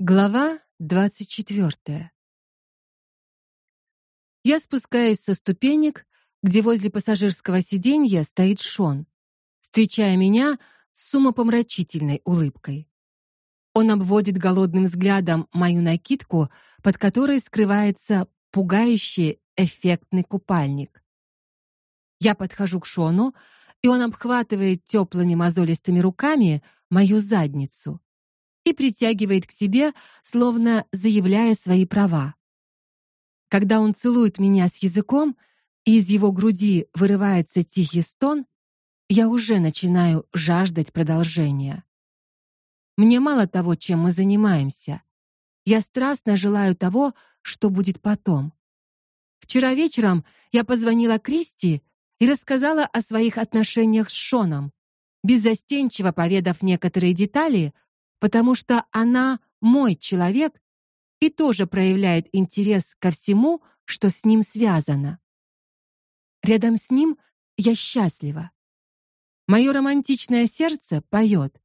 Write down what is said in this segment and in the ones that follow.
Глава двадцать четвертая. Я спускаюсь со ступенек, где возле пассажирского сиденья стоит Шон, встречая меня с умопомрачительной улыбкой. Он обводит голодным взглядом мою накидку, под которой скрывается пугающий эффектный купальник. Я подхожу к Шону, и он обхватывает теплыми мозолистыми руками мою задницу и притягивает к себе, словно заявляя свои права. Когда он целует меня с языком, и из его груди вырывается тихий стон, я уже начинаю жаждать продолжения. Мне мало того, чем мы занимаемся. Я страстно желаю того, что будет потом. Вчера вечером я позвонила Кристи и рассказала о своих отношениях с Шоном, беззастенчиво поведав некоторые детали, потому что она мой человек и тоже проявляет интерес ко всему, что с ним связано. Рядом с ним я счастлива. Мое романтичное сердце поет.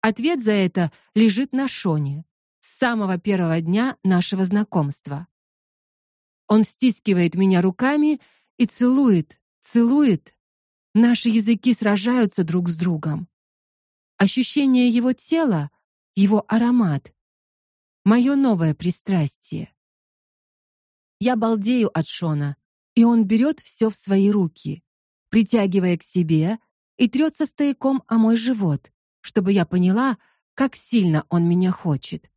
Ответ за это лежит на Шоне с самого первого дня нашего знакомства. Он стискивает меня руками и целует, целует. Наши языки сражаются друг с другом. Ощущение его тела, его аромат мое новое пристрастие. Я балдею от Шона, и он берет все в свои руки, притягивая к себе и трется стояком о мой живот, чтобы я поняла, как сильно он меня хочет.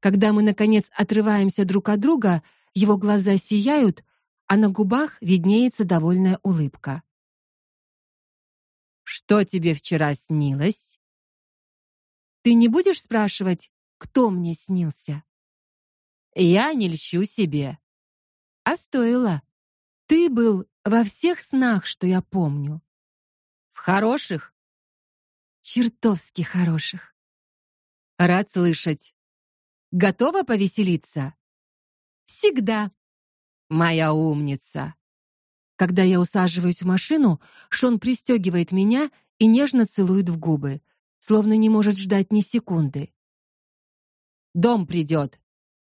Когда мы наконец отрываемся друг от друга, его глаза сияют, а на губах виднеется довольная улыбка. Что тебе вчера снилось? Ты не будешь спрашивать, кто мне снился? Я не льщу себе. А стоило. Ты был во всех снах, что я помню. В хороших? Чертовски хороших. Рад слышать. Готова повеселиться? Всегда. Моя умница. Когда я усаживаюсь в машину, Шон пристегивает меня и нежно целует в губы словно не может ждать ни секунды. Дом придет.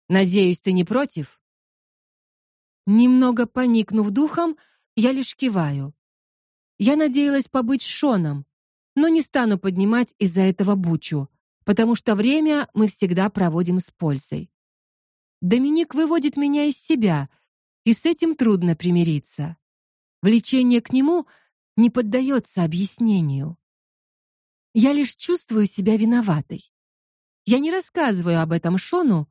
Надеюсь, ты не против? Немного поникнув духом, я лишь киваю. Я надеялась побыть с Шоном, но не стану поднимать из-за этого бучу, потому что время мы всегда проводим с пользой. Доминик выводит меня из себя, и с этим трудно примириться. Влечение к нему не поддается объяснению. Я лишь чувствую себя виноватой. Я не рассказываю об этом Шону,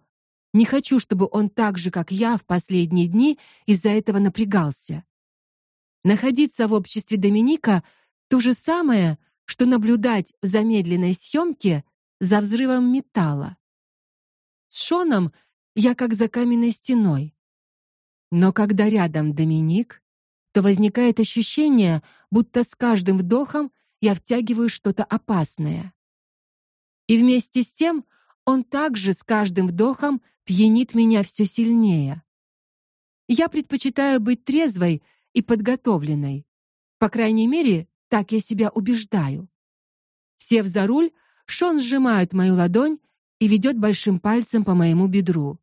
не хочу, чтобы он так же, как я, в последние дни из-за этого напрягался. Находиться в обществе Доминика то же самое, что наблюдать в замедленной съемке за взрывом металла. С Шоном я как за каменной стеной. Но когда рядом Доминик, то возникает ощущение, будто с каждым вдохом я втягиваю что-то опасное. И вместе с тем он также с каждым вдохом пьянит меня все сильнее. Я предпочитаю быть трезвой и подготовленной. По крайней мере, так я себя убеждаю. Сев за руль, Шон сжимает мою ладонь и ведет большим пальцем по моему бедру.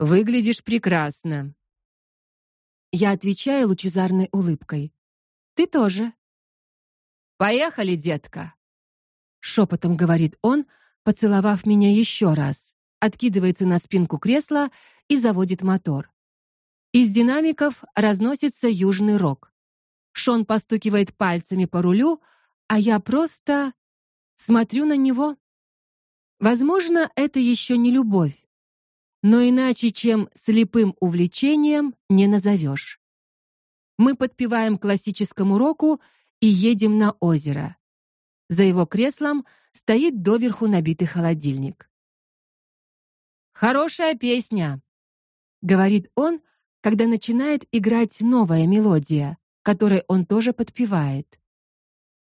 Выглядишь прекрасно. Я отвечаю лучезарной улыбкой. Ты тоже. Поехали, детка. Шепотом говорит он, поцеловав меня еще раз, откидывается на спинку кресла и заводит мотор. Из динамиков разносится южный рок. Шон постукивает пальцами по рулю, а я просто смотрю на него. Возможно, это еще не любовь, но иначе, чем слепым увлечением, не назовешь. Мы подпеваем классическому року и едем на озеро. За его креслом стоит доверху набитый холодильник. Хорошая песня, говорит он, когда начинает играть новая мелодия, которой он тоже подпевает.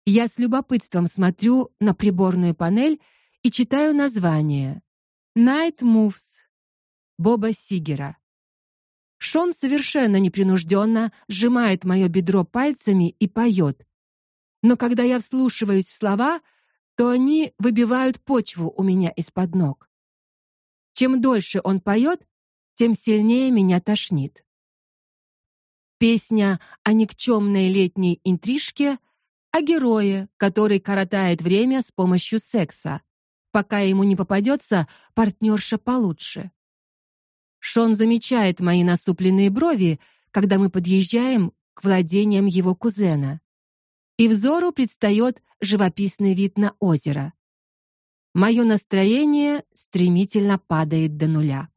Я с любопытством смотрю на приборную панель и читаю название. Night Moves Боба Сигера. Шон совершенно непринужденно сжимает мое бедро пальцами и поет, но когда я вслушиваюсь в слова, то они выбивают почву у меня из-под ног. Чем дольше он поет, тем сильнее меня тошнит. Песня о никчемной летней интрижке, о герое, который коротает время с помощью секса, пока ему не попадется партнерша получше. Шон замечает мои насупленные брови, когда мы подъезжаем к владениям его кузена. И взору предстает живописный вид на озеро. Мое настроение стремительно падает до нуля.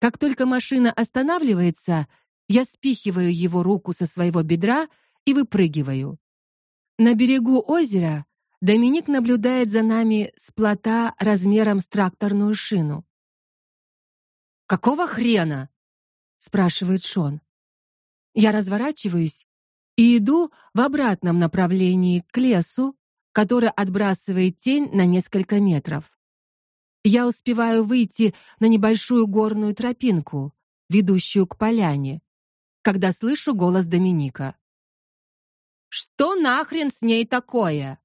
Как только машина останавливается, я спихиваю его руку со своего бедра и выпрыгиваю. На берегу озера Доминик наблюдает за нами с плота размером с тракторную шину. Какого хрена? спрашивает Шон. Я разворачиваюсь и иду в обратном направлении к лесу, который отбрасывает тень на несколько метров. Я успеваю выйти на небольшую горную тропинку, ведущую к поляне, когда слышу голос Доминика. Что нахрен с ней такое?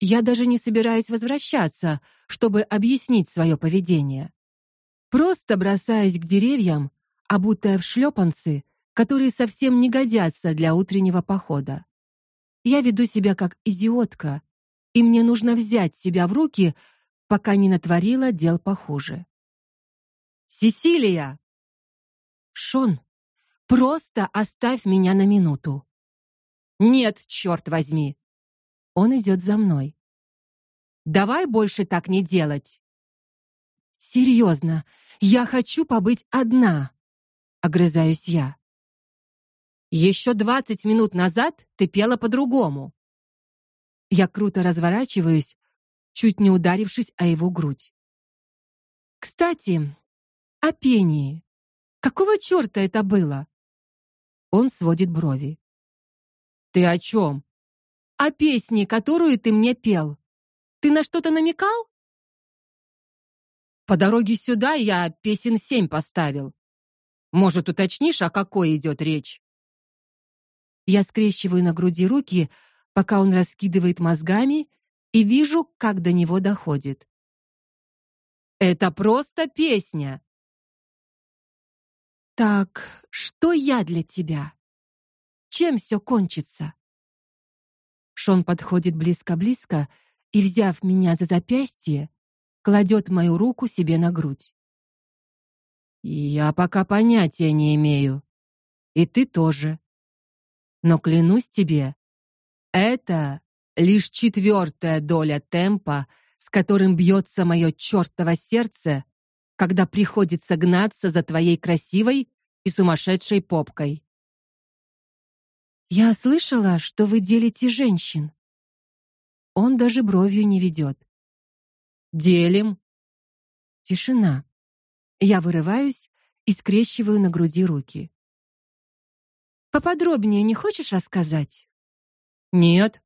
Я даже не собираюсь возвращаться, чтобы объяснить свое поведение. Просто бросаюсь к деревьям, обутая в шлепанцы, которые совсем не годятся для утреннего похода. Я веду себя как идиотка, и мне нужно взять себя в руки, пока не натворила дел похуже. Сесилия. Шон, просто оставь меня на минуту. Нет, черт возьми. Он идет за мной. Давай больше так не делать. Серьезно, я хочу побыть одна, огрызаюсь я. Еще двадцать минут назад ты пела по-другому. Я круто разворачиваюсь, чуть не ударившись о его грудь. Кстати, о пении. Какого чёрта это было? Он сводит брови. Ты о чем? О песне, которую ты мне пел. Ты на что-то намекал? По дороге сюда я песен семь поставил. Может, уточнишь, о какой идет речь? Я скрещиваю на груди руки, пока он раскидывает мозгами, и вижу, как до него доходит. Это просто песня. Так, что я для тебя? Чем все кончится? Шон подходит близко-близко и, взяв меня за запястье, кладет мою руку себе на грудь. Я пока понятия не имею. И ты тоже. Но клянусь тебе, это лишь четвертая доля темпа, с которым бьется мое чёртово сердце, когда приходится гнаться за твоей красивой и сумасшедшей попкой. Я слышала, что вы делите женщин. Он даже бровью не ведет. Делим. Тишина. Я вырываюсь и скрещиваю на груди руки. Поподробнее не хочешь рассказать? Нет.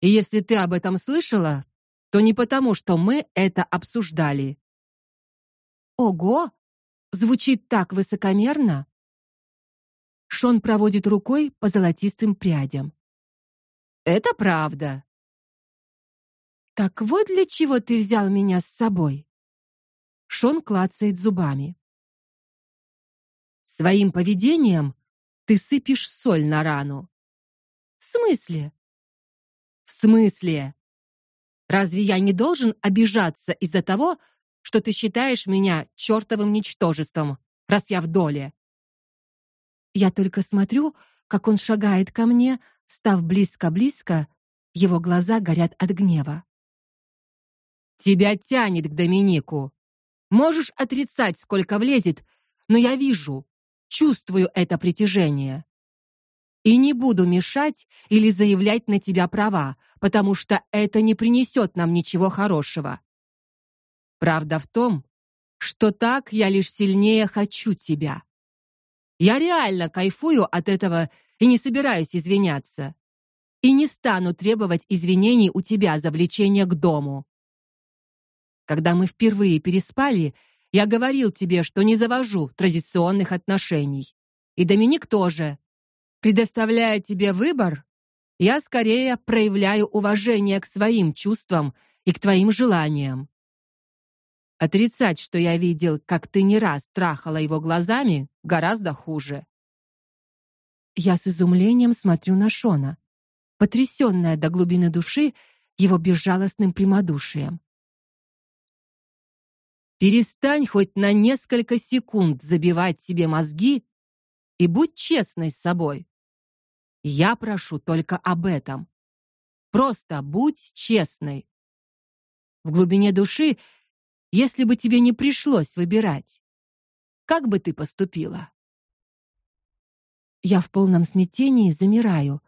И если ты об этом слышала, то не потому, что мы это обсуждали. Ого, звучит так высокомерно. Шон проводит рукой по золотистым прядям. Это правда. Так вот для чего ты взял меня с собой. Шон клацает зубами. Своим поведением ты сыпешь соль на рану. В смысле? В смысле? Разве я не должен обижаться из-за того, что ты считаешь меня чертовым ничтожеством, раз я в доле? Я только смотрю, как он шагает ко мне, став близко-близко, его глаза горят от гнева. Тебя тянет к Доминику. Можешь отрицать, сколько влезет, но я вижу, чувствую это притяжение. И не буду мешать или заявлять на тебя права, потому что это не принесет нам ничего хорошего. Правда в том, что так я лишь сильнее хочу тебя. Я реально кайфую от этого и не собираюсь извиняться. И не стану требовать извинений у тебя за влечение к дому. Когда мы впервые переспали, я говорил тебе, что не завожу традиционных отношений. И Доминик тоже. Предоставляя тебе выбор, я скорее проявляю уважение к своим чувствам и к твоим желаниям. Отрицать, что я видел, как ты не раз трахала его глазами, гораздо хуже. Я с изумлением смотрю на Шона, потрясённая до глубины души его безжалостным прямодушием. Перестань хоть на несколько секунд забивать себе мозги и будь честной с собой. Я прошу только об этом. Просто будь честной. В глубине души если бы тебе не пришлось выбирать, как бы ты поступила? Я в полном смятении замираю,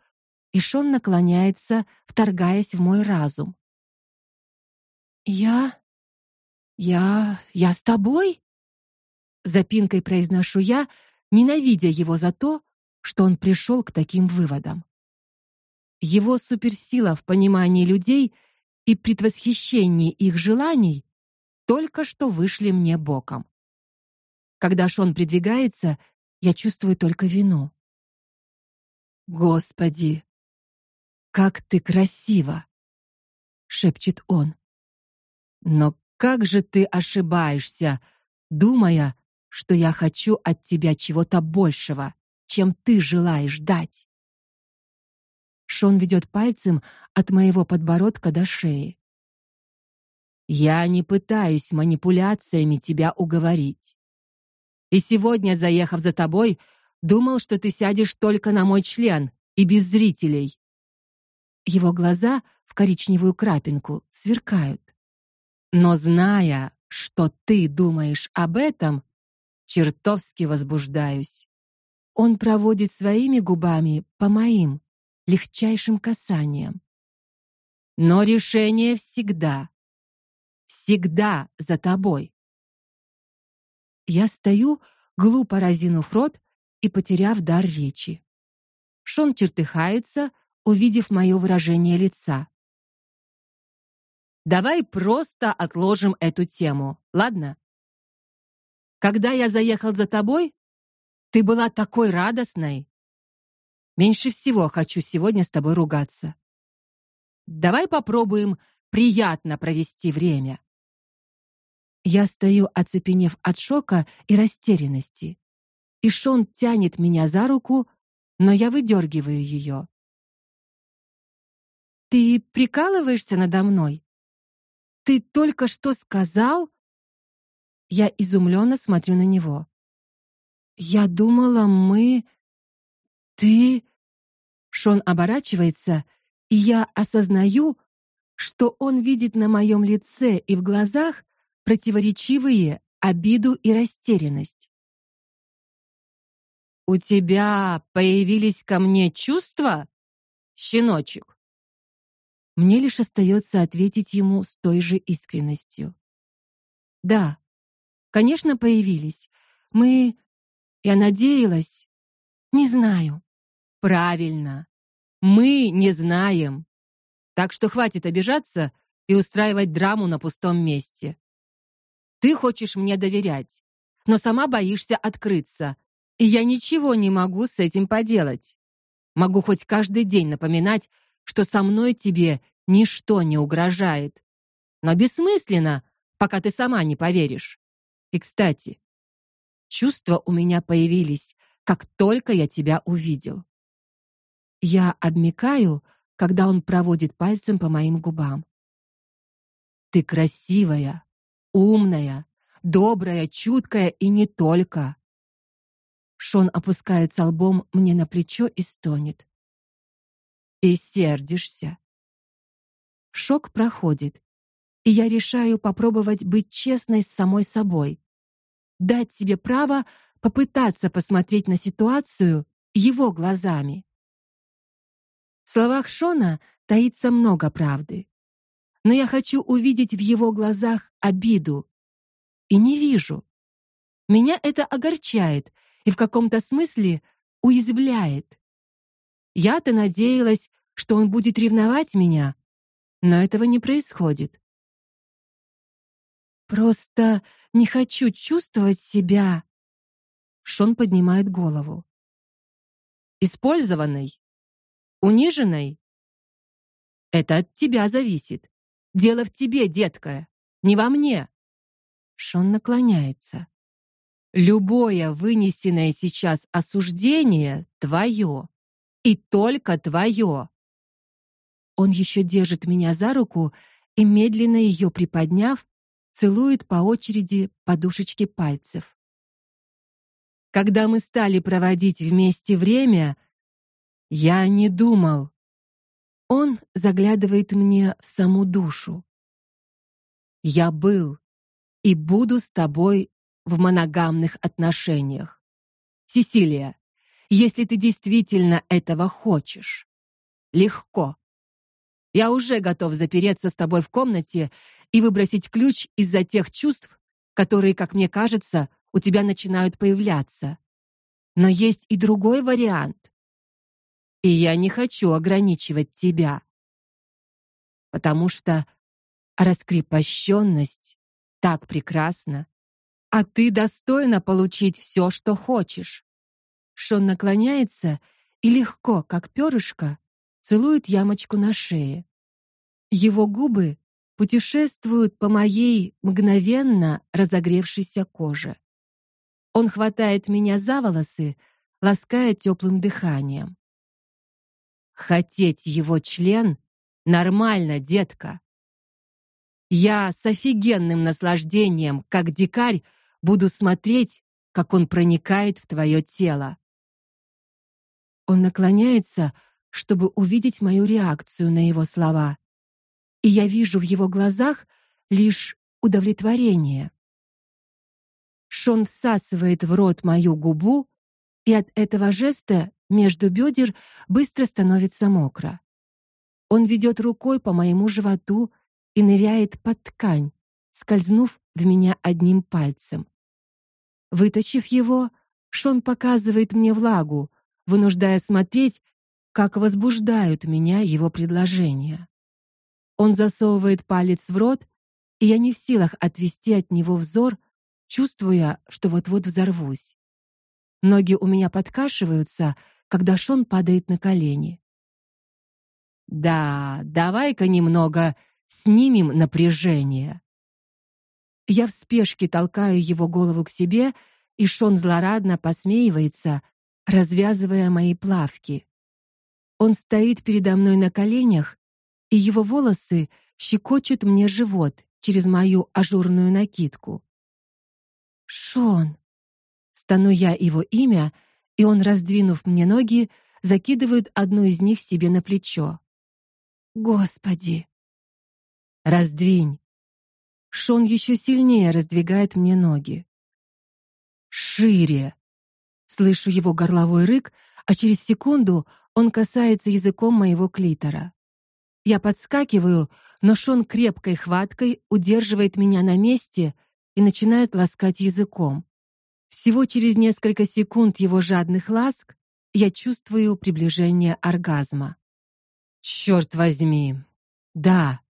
и Шон наклоняется, вторгаясь в мой разум. Я я я с тобой? запинкой произношу я, ненавидя его за то, что он пришел к таким выводам. Его суперсила в понимании людей и предвосхищении их желаний только что вышли мне боком. Когда Шон придвигается, я чувствую только вину. Господи, как ты красива, шепчет он. Но как же ты ошибаешься, думая, что я хочу от тебя чего-то большего, чем ты желаешь дать. Шон ведет пальцем от моего подбородка до шеи. Я не пытаюсь манипуляциями тебя уговорить. И сегодня, заехав за тобой, думал, что ты сядешь только на мой член и без зрителей. Его глаза в коричневую крапинку сверкают. Но зная, что ты думаешь об этом, чертовски возбуждаюсь. Он проводит своими губами по моим легчайшим касаниям. Но решение всегда всегда за тобой. Я стою, глупо разинув рот и потеряв дар речи. Шон чертыхается, увидев мое выражение лица. Давай просто отложим эту тему, ладно? Когда я заехал за тобой, ты была такой радостной. Меньше всего хочу сегодня с тобой ругаться. Давай попробуем приятно провести время. Я стою, оцепенев от шока и растерянности. И Шон тянет меня за руку, но я выдергиваю ее. Ты прикалываешься надо мной? Ты только что сказал? Я изумленно смотрю на него. Я думала, мы Ты Шон оборачивается, и я осознаю, что он видит на моем лице и в глазах противоречивые обиду и растерянность. У тебя появились ко мне чувства, щеночек? Мне лишь остается ответить ему с той же искренностью. Да. Конечно, появились. Мы я надеялась, не знаю. Правильно. Мы не знаем. Так что хватит обижаться и устраивать драму на пустом месте. Ты хочешь мне доверять, но сама боишься открыться, и я ничего не могу с этим поделать. Могу хоть каждый день напоминать, что со мной тебе ничто не угрожает. Но бессмысленно, пока ты сама не поверишь. И, кстати, чувства у меня появились, как только я тебя увидел. Я обмикаю, когда он проводит пальцем по моим губам. Ты красивая, умная, добрая, чуткая и не только. Шон опускается лбом мне на плечо и стонет. И сердишься. Шок проходит, и я решаю попробовать быть честной с самой собой. Дать себе право попытаться посмотреть на ситуацию его глазами. В словах Шона таится много правды. Но я хочу увидеть в его глазах обиду. И не вижу. Меня это огорчает и в каком-то смысле уязвляет. Я-то надеялась, что он будет ревновать меня, но этого не происходит. Просто не хочу чувствовать себя. Шон поднимает голову. Использованной униженной? Это от тебя зависит. Дело в тебе, детка, не во мне. Шон наклоняется. Любое вынесенное сейчас осуждение твое, и только твое. Он еще держит меня за руку и медленно ее приподняв, целует по очереди подушечки пальцев. Когда мы стали проводить вместе время, я не думал. Он заглядывает мне в саму душу. Я был и буду с тобой в моногамных отношениях. Сесилия, если ты действительно этого хочешь. Легко. Я уже готов запереться с тобой в комнате и выбросить ключ из-за тех чувств, которые, как мне кажется, у тебя начинают появляться. Но есть и другой вариант. И я не хочу ограничивать тебя. Потому что раскрепощенность так прекрасна, а ты достойна получить все, что хочешь. Шон наклоняется и легко, как перышко, целует ямочку на шее. Его губы путешествуют по моей мгновенно разогревшейся коже. Он хватает меня за волосы, лаская теплым дыханием. Хотеть его член нормально, детка. Я с офигенным наслаждением, как дикарь, буду смотреть, как он проникает в твое тело. Он наклоняется, чтобы увидеть мою реакцию на его слова. И я вижу в его глазах лишь удовлетворение. Шон всасывает в рот мою губу, и от этого жеста между бедер быстро становится мокро. Он ведет рукой по моему животу и ныряет под ткань, скользнув в меня одним пальцем. Вытащив его, Шон показывает мне влагу, вынуждая смотреть, как возбуждают меня его предложения. Он засовывает палец в рот, и я не в силах отвести от него взор, чувствуя, что вот-вот взорвусь. Ноги у меня подкашиваются, когда Шон падает на колени. Да, давай-ка немного снимем напряжение. Я в спешке толкаю его голову к себе, и Шон злорадно посмеивается, развязывая мои плавки. Он стоит передо мной на коленях, и его волосы щекочут мне живот через мою ажурную накидку. Шон. Стану я его имя, и он, раздвинув мне ноги, закидывает одну из них себе на плечо. Господи. Раздвинь. Шон еще сильнее раздвигает мне ноги. Шире. Слышу его горловой рык, а через секунду он касается языком моего клитора. Я подскакиваю, но Шон крепкой хваткой удерживает меня на месте и начинает ласкать языком. Всего через несколько секунд его жадных ласк я чувствую приближение оргазма. Черт возьми. Да,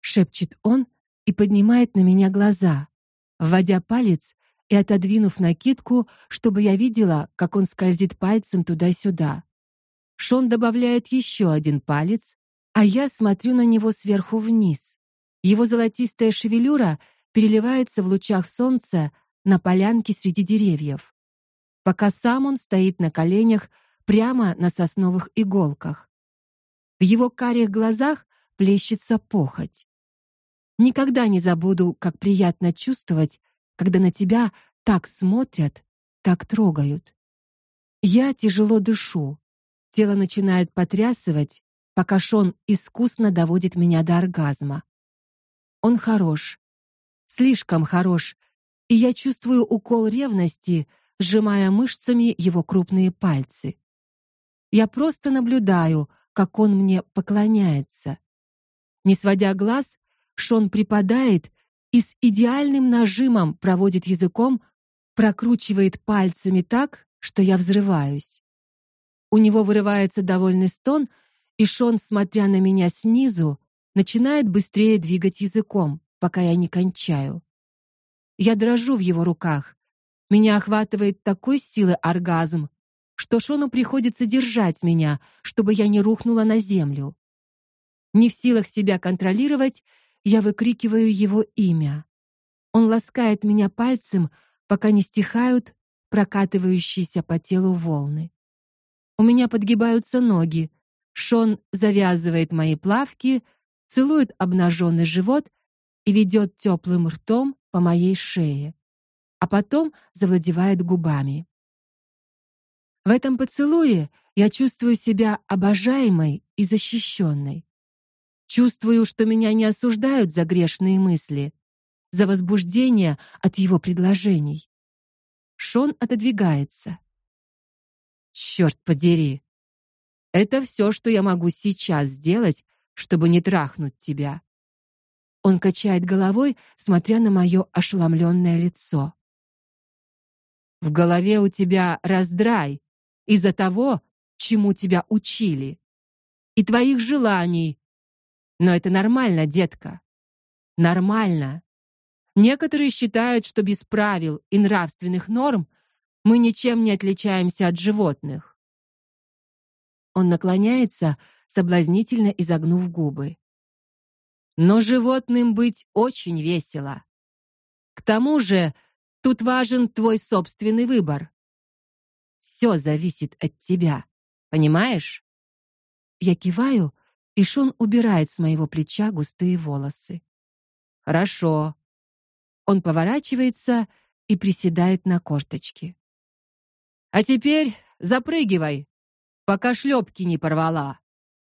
шепчет он и поднимает на меня глаза, вводя палец и отодвинув накидку, чтобы я видела, как он скользит пальцем туда-сюда. Шон добавляет еще один палец, а я смотрю на него сверху вниз. Его золотистая шевелюра переливается в лучах солнца на полянке среди деревьев, пока сам он стоит на коленях прямо на сосновых иголках. В его карих глазах плещется похоть. Никогда не забуду, как приятно чувствовать, когда на тебя так смотрят, так трогают. Я тяжело дышу. Тело начинает потрясывать, пока Шон искусно доводит меня до оргазма. Он хорош, слишком хорош, и я чувствую укол ревности, сжимая мышцами его крупные пальцы. Я просто наблюдаю, как он мне поклоняется. Не сводя глаз, Шон припадает и с идеальным нажимом проводит языком, прокручивает пальцами так, что я взрываюсь. У него вырывается довольный стон, и Шон, смотря на меня снизу, начинает быстрее двигать языком, пока я не кончаю. Я дрожу в его руках. Меня охватывает такой силы оргазм, что Шону приходится держать меня, чтобы я не рухнула на землю. Не в силах себя контролировать, я выкрикиваю его имя. Он ласкает меня пальцем, пока не стихают прокатывающиеся по телу волны. У меня подгибаются ноги. Шон завязывает мои плавки, целует обнаженный живот и ведет теплым ртом по моей шее, а потом завладевает губами. В этом поцелуе я чувствую себя обожаемой и защищенной. Чувствую, что меня не осуждают за грешные мысли, за возбуждение от его предложений. Шон отодвигается. Черт подери. Это все, что я могу сейчас сделать, чтобы не трахнуть тебя. Он качает головой, смотря на мое ошеломленное лицо. В голове у тебя раздрай из-за того, чему тебя учили, и твоих желаний. Но это нормально, детка. Нормально. Некоторые считают, что без правил и нравственных норм мы ничем не отличаемся от животных. Он наклоняется, соблазнительно изогнув губы. Но животным быть очень весело. К тому же, тут важен твой собственный выбор. Все зависит от тебя, понимаешь? Я киваю, и Шон убирает с моего плеча густые волосы. Хорошо. Он поворачивается и приседает на корточки. А теперь запрыгивай, пока шлепки не порвала.